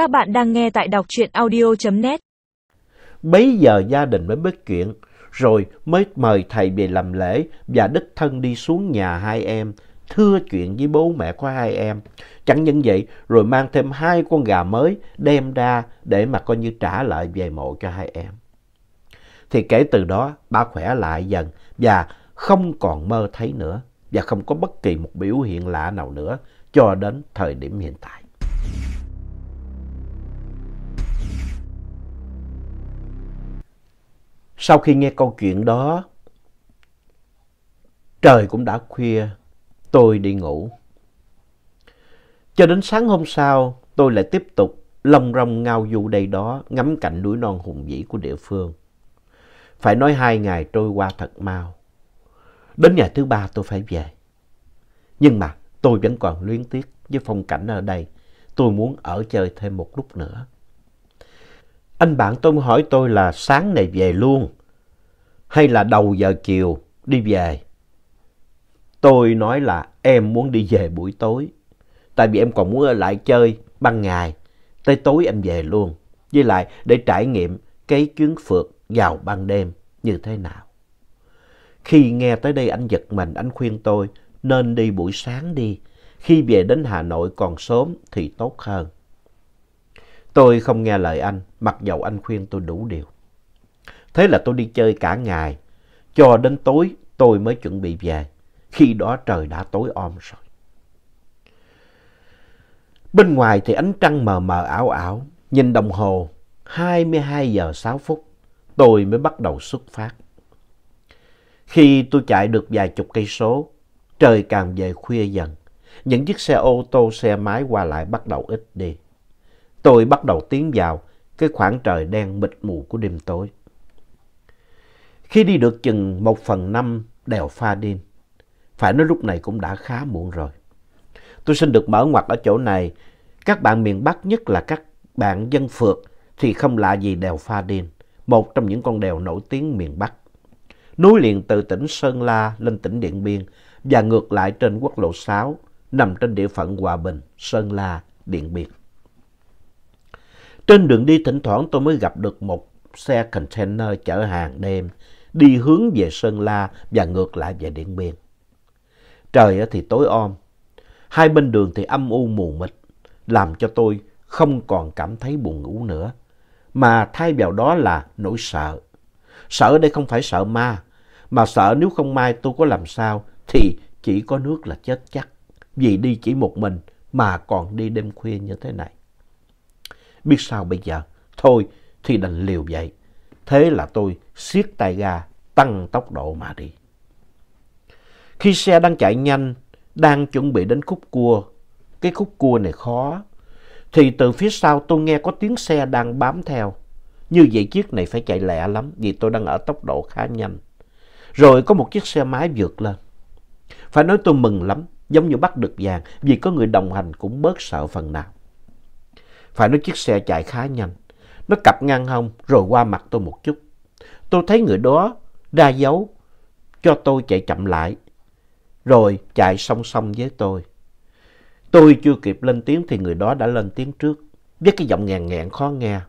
Các bạn đang nghe tại đọc truyện audio.net. Bấy giờ gia đình mới biết chuyện, rồi mới mời thầy về làm lễ và đích thân đi xuống nhà hai em, thưa chuyện với bố mẹ của hai em. Chẳng những vậy, rồi mang thêm hai con gà mới đem ra để mà coi như trả lại về mộ cho hai em. Thì kể từ đó, ba khỏe lại dần và không còn mơ thấy nữa và không có bất kỳ một biểu hiện lạ nào nữa cho đến thời điểm hiện tại. Sau khi nghe câu chuyện đó, trời cũng đã khuya, tôi đi ngủ. Cho đến sáng hôm sau, tôi lại tiếp tục lông rong ngao du đây đó, ngắm cảnh núi non hùng vĩ của địa phương. Phải nói hai ngày trôi qua thật mau. Đến ngày thứ ba tôi phải về. Nhưng mà tôi vẫn còn luyến tiếc với phong cảnh ở đây. Tôi muốn ở chơi thêm một lúc nữa. Anh bạn tôi hỏi tôi là sáng này về luôn hay là đầu giờ chiều đi về. Tôi nói là em muốn đi về buổi tối. Tại vì em còn muốn ở lại chơi ban ngày. Tới tối em về luôn. Với lại để trải nghiệm cái chuyến phượt vào ban đêm như thế nào. Khi nghe tới đây anh giật mình, anh khuyên tôi nên đi buổi sáng đi. Khi về đến Hà Nội còn sớm thì tốt hơn. Tôi không nghe lời anh, mặc dầu anh khuyên tôi đủ điều. Thế là tôi đi chơi cả ngày, cho đến tối tôi mới chuẩn bị về. Khi đó trời đã tối om rồi. Bên ngoài thì ánh trăng mờ mờ ảo ảo, nhìn đồng hồ 22 giờ 6 phút, tôi mới bắt đầu xuất phát. Khi tôi chạy được vài chục cây số, trời càng về khuya dần. Những chiếc xe ô tô, xe máy qua lại bắt đầu ít đi. Tôi bắt đầu tiến vào cái khoảng trời đen mịt mù của đêm tối. Khi đi được chừng một phần năm đèo Pha Đin, phải nói lúc này cũng đã khá muộn rồi. Tôi xin được mở ngoặt ở chỗ này, các bạn miền Bắc nhất là các bạn dân phượt thì không lạ gì đèo Pha Đin, một trong những con đèo nổi tiếng miền Bắc. Nối liền từ tỉnh Sơn La lên tỉnh Điện Biên và ngược lại trên quốc lộ 6, nằm trên địa phận Hòa Bình, Sơn La, Điện Biên. Trên đường đi thỉnh thoảng tôi mới gặp được một xe container chở hàng đêm đi hướng về Sơn La và ngược lại về Điện Biên. Trời thì tối om, hai bên đường thì âm u mù mịt, làm cho tôi không còn cảm thấy buồn ngủ nữa, mà thay vào đó là nỗi sợ. Sợ đây không phải sợ ma, mà sợ nếu không may tôi có làm sao thì chỉ có nước là chết chắc, vì đi chỉ một mình mà còn đi đêm khuya như thế này. Biết sao bây giờ? Thôi thì đành liều vậy. Thế là tôi siết tay ga, tăng tốc độ mà đi. Khi xe đang chạy nhanh, đang chuẩn bị đến khúc cua, cái khúc cua này khó, thì từ phía sau tôi nghe có tiếng xe đang bám theo. Như vậy chiếc này phải chạy lẹ lắm vì tôi đang ở tốc độ khá nhanh. Rồi có một chiếc xe máy vượt lên. Phải nói tôi mừng lắm, giống như bắt được vàng vì có người đồng hành cũng bớt sợ phần nào. Phải nói chiếc xe chạy khá nhanh. Nó cặp ngang hông rồi qua mặt tôi một chút. Tôi thấy người đó ra dấu cho tôi chạy chậm lại. Rồi chạy song song với tôi. Tôi chưa kịp lên tiếng thì người đó đã lên tiếng trước. Với cái giọng ngàn ngẹn khó nghe.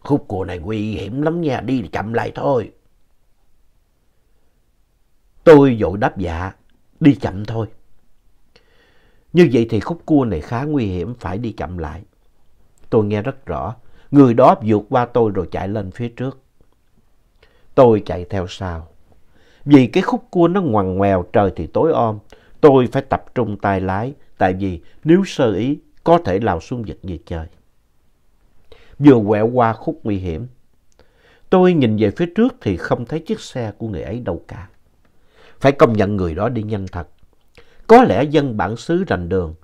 Khúc cua này nguy hiểm lắm nha, đi chậm lại thôi. Tôi vội đáp dạ, đi chậm thôi. Như vậy thì khúc cua này khá nguy hiểm, phải đi chậm lại. Tôi nghe rất rõ, người đó vượt qua tôi rồi chạy lên phía trước. Tôi chạy theo sau. Vì cái khúc cua nó ngoằn ngoèo, trời thì tối om, tôi phải tập trung tay lái, tại vì nếu sơ ý có thể lao xuống vực như chơi. Vừa quẹo qua khúc nguy hiểm, tôi nhìn về phía trước thì không thấy chiếc xe của người ấy đâu cả. Phải công nhận người đó đi nhanh thật. Có lẽ dân bản xứ rành đường,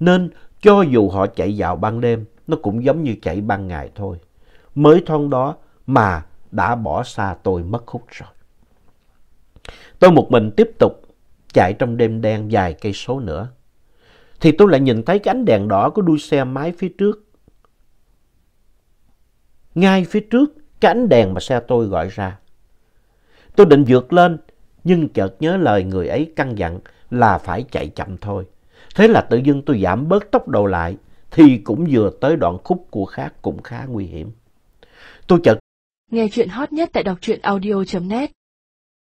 nên cho dù họ chạy vào ban đêm, nó cũng giống như chạy ban ngày thôi. Mới thoáng đó mà đã bỏ xa tôi mất hút rồi. Tôi một mình tiếp tục chạy trong đêm đen vài cây số nữa. Thì tôi lại nhìn thấy cái ánh đèn đỏ của đuôi xe máy phía trước. Ngay phía trước, cái ánh đèn mà xe tôi gọi ra. Tôi định vượt lên, nhưng chợt nhớ lời người ấy căn dặn là phải chạy chậm thôi. Thế là tự dưng tôi giảm bớt tốc độ lại thì cũng vừa tới đoạn khúc của khác cũng khá nguy hiểm. Tôi chợt Nghe chuyện hot nhất tại đọc truyện audio.net